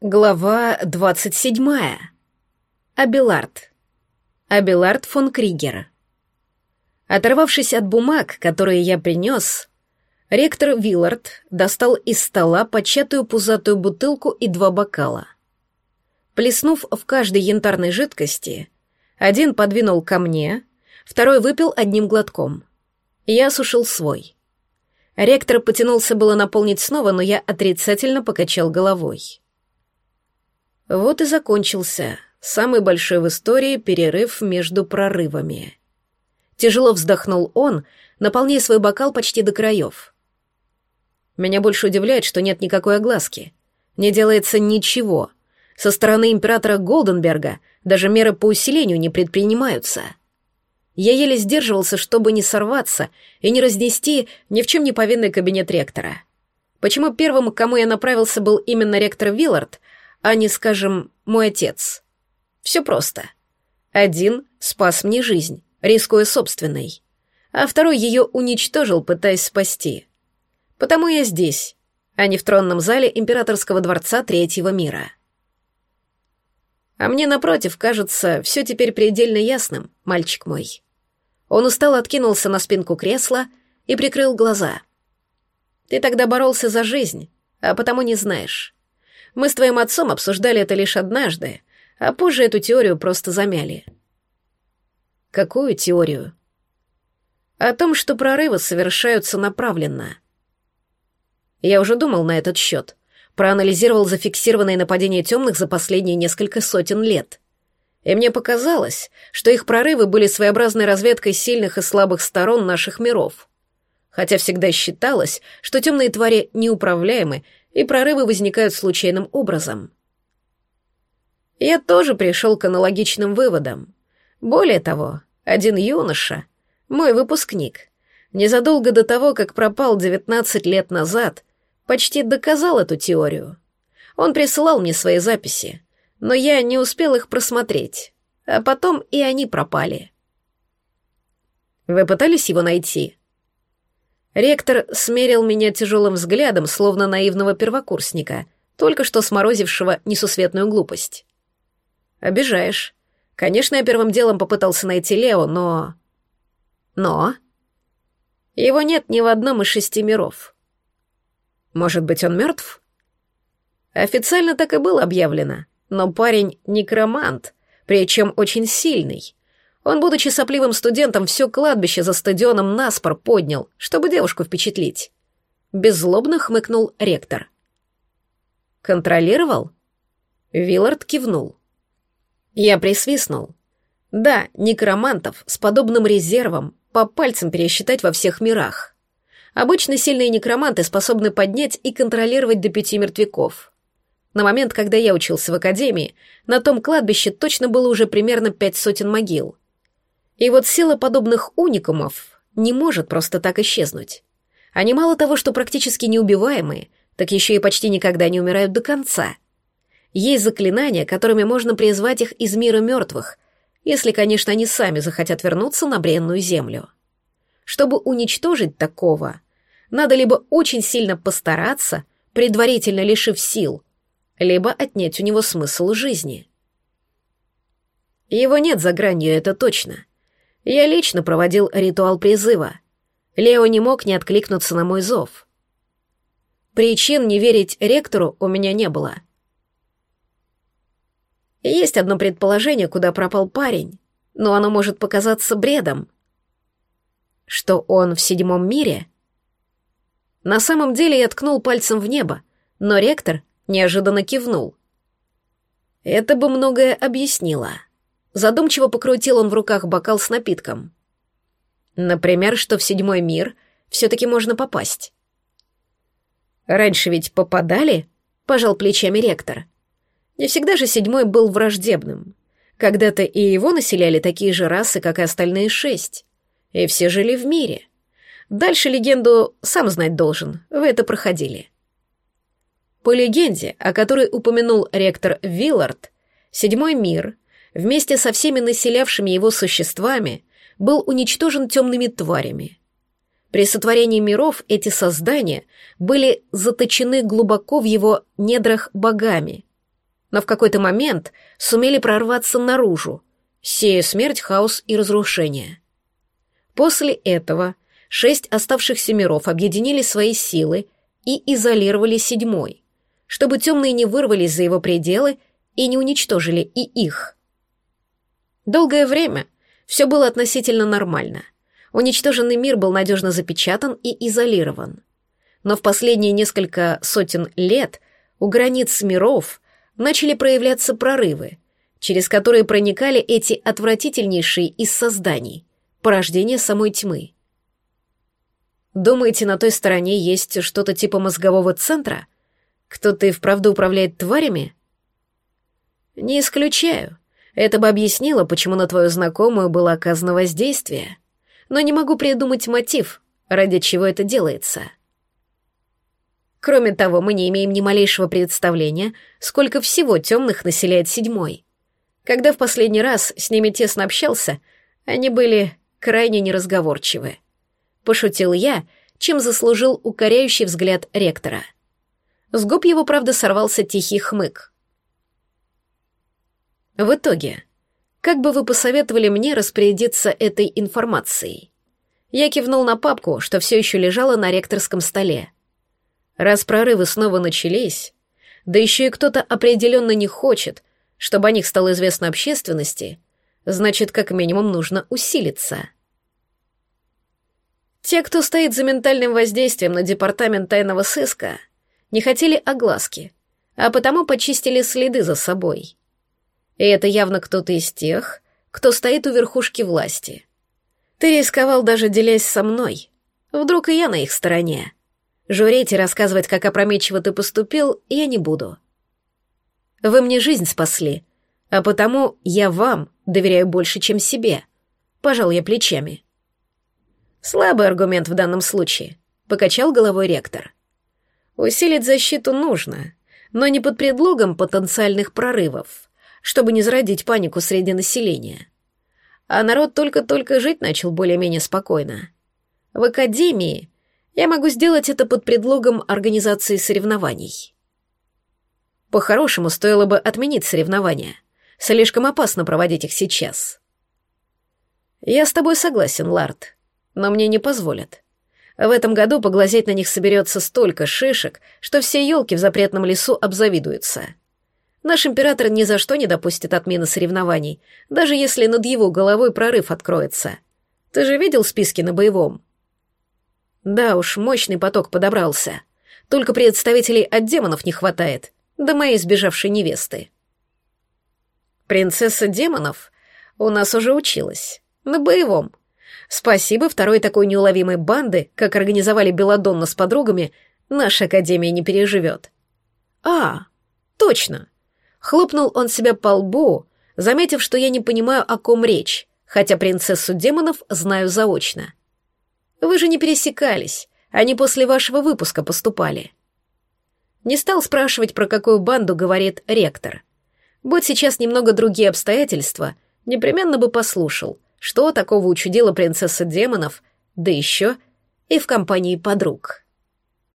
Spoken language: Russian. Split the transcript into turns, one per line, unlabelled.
Глава двадцать седьмая. Абелард. Абелард фон Кригер. Оторвавшись от бумаг, которые я принес, ректор Виллард достал из стола початую пузатую бутылку и два бокала. Плеснув в каждой янтарной жидкости, один подвинул ко мне, второй выпил одним глотком. Я осушил свой. Ректор потянулся было наполнить снова, но я отрицательно покачал головой. Вот и закончился самый большой в истории перерыв между прорывами. Тяжело вздохнул он, наполняя свой бокал почти до краев. Меня больше удивляет, что нет никакой огласки. Не делается ничего. Со стороны императора Голденберга даже меры по усилению не предпринимаются. Я еле сдерживался, чтобы не сорваться и не разнести ни в чем не повинный кабинет ректора. Почему первым, к кому я направился, был именно ректор Виллард, а не, скажем, мой отец. Все просто. Один спас мне жизнь, рискуя собственной, а второй ее уничтожил, пытаясь спасти. Потому я здесь, а не в тронном зале императорского дворца Третьего мира. А мне, напротив, кажется, все теперь предельно ясным, мальчик мой. Он устало откинулся на спинку кресла и прикрыл глаза. Ты тогда боролся за жизнь, а потому не знаешь. Мы с твоим отцом обсуждали это лишь однажды, а позже эту теорию просто замяли. Какую теорию? О том, что прорывы совершаются направленно. Я уже думал на этот счет, проанализировал зафиксированные нападения темных за последние несколько сотен лет. И мне показалось, что их прорывы были своеобразной разведкой сильных и слабых сторон наших миров. Хотя всегда считалось, что темные твари неуправляемы и прорывы возникают случайным образом. Я тоже пришел к аналогичным выводам. Более того, один юноша, мой выпускник, незадолго до того, как пропал 19 лет назад, почти доказал эту теорию. Он присылал мне свои записи, но я не успел их просмотреть, а потом и они пропали. Вы пытались его найти? Ректор смерил меня тяжелым взглядом, словно наивного первокурсника, только что сморозившего несусветную глупость. «Обижаешь. Конечно, я первым делом попытался найти Лео, но...» «Но...» «Его нет ни в одном из шести миров». «Может быть, он мертв?» Официально так и было объявлено, но парень — некромант, причем очень сильный. Он, будучи сопливым студентом, все кладбище за стадионом наспор поднял, чтобы девушку впечатлить. Беззлобно хмыкнул ректор. «Контролировал?» Виллард кивнул. Я присвистнул. Да, некромантов с подобным резервом по пальцам пересчитать во всех мирах. Обычно сильные некроманты способны поднять и контролировать до пяти мертвяков. На момент, когда я учился в академии, на том кладбище точно было уже примерно пять сотен могил. И вот сила подобных уникумов не может просто так исчезнуть. Они мало того, что практически неубиваемые, так еще и почти никогда не умирают до конца. Есть заклинания, которыми можно призвать их из мира мертвых, если, конечно, они сами захотят вернуться на бренную землю. Чтобы уничтожить такого, надо либо очень сильно постараться, предварительно лишив сил, либо отнять у него смысл жизни. Его нет за гранью, это точно. Я лично проводил ритуал призыва. Лео не мог не откликнуться на мой зов. Причин не верить ректору у меня не было. Есть одно предположение, куда пропал парень, но оно может показаться бредом. Что он в седьмом мире? На самом деле я ткнул пальцем в небо, но ректор неожиданно кивнул. Это бы многое объяснило. Задумчиво покрутил он в руках бокал с напитком. Например, что в седьмой мир все-таки можно попасть. Раньше ведь попадали, пожал плечами ректор. Не всегда же седьмой был враждебным. Когда-то и его населяли такие же расы, как и остальные шесть. И все жили в мире. Дальше легенду сам знать должен, вы это проходили. По легенде, о которой упомянул ректор Виллард, седьмой мир — вместе со всеми населявшими его существами, был уничтожен темными тварями. При сотворении миров эти создания были заточены глубоко в его недрах богами, но в какой-то момент сумели прорваться наружу, сея смерть, хаос и разрушение. После этого шесть оставшихся миров объединили свои силы и изолировали седьмой, чтобы темные не вырвались за его пределы и не уничтожили и их. Долгое время все было относительно нормально. Уничтоженный мир был надежно запечатан и изолирован. Но в последние несколько сотен лет у границ миров начали проявляться прорывы, через которые проникали эти отвратительнейшие из созданий, порождение самой тьмы. Думаете, на той стороне есть что-то типа мозгового центра? Кто-то и вправду управляет тварями? Не исключаю. Это бы объяснило, почему на твою знакомую было оказано воздействие. Но не могу придумать мотив, ради чего это делается. Кроме того, мы не имеем ни малейшего представления, сколько всего темных населяет седьмой. Когда в последний раз с ними тесно общался, они были крайне неразговорчивы. Пошутил я, чем заслужил укоряющий взгляд ректора. С губ его, правда, сорвался тихий хмык. В итоге, как бы вы посоветовали мне распорядиться этой информацией? Я кивнул на папку, что все еще лежала на ректорском столе. Раз прорывы снова начались, да еще и кто-то определенно не хочет, чтобы о них стало известно общественности, значит, как минимум нужно усилиться. Те, кто стоит за ментальным воздействием на департамент тайного сыска, не хотели огласки, а потому почистили следы за собой. И это явно кто-то из тех, кто стоит у верхушки власти. Ты рисковал даже делясь со мной. Вдруг и я на их стороне. Журеть и рассказывать, как опрометчиво ты поступил, я не буду. Вы мне жизнь спасли, а потому я вам доверяю больше, чем себе. Пожал я плечами. Слабый аргумент в данном случае, покачал головой ректор. Усилить защиту нужно, но не под предлогом потенциальных прорывов, чтобы не зародить панику среди населения. А народ только-только жить начал более-менее спокойно. В академии я могу сделать это под предлогом организации соревнований. По-хорошему, стоило бы отменить соревнования. Слишком опасно проводить их сейчас. Я с тобой согласен, Ларт, но мне не позволят. В этом году поглазеть на них соберется столько шишек, что все елки в запретном лесу обзавидуются. Наш император ни за что не допустит отмены соревнований, даже если над его головой прорыв откроется. Ты же видел списки на боевом? Да уж, мощный поток подобрался. Только представителей от демонов не хватает, до моей сбежавшей невесты. Принцесса демонов у нас уже училась. На боевом. Спасибо второй такой неуловимой банды, как организовали Беладонна с подругами, наша Академия не переживет. А, точно. Хлопнул он себя по лбу, заметив, что я не понимаю, о ком речь, хотя принцессу демонов знаю заочно. Вы же не пересекались, они после вашего выпуска поступали. Не стал спрашивать, про какую банду говорит ректор. Будь сейчас немного другие обстоятельства, непременно бы послушал, что такого учудила принцесса демонов, да еще и в компании подруг.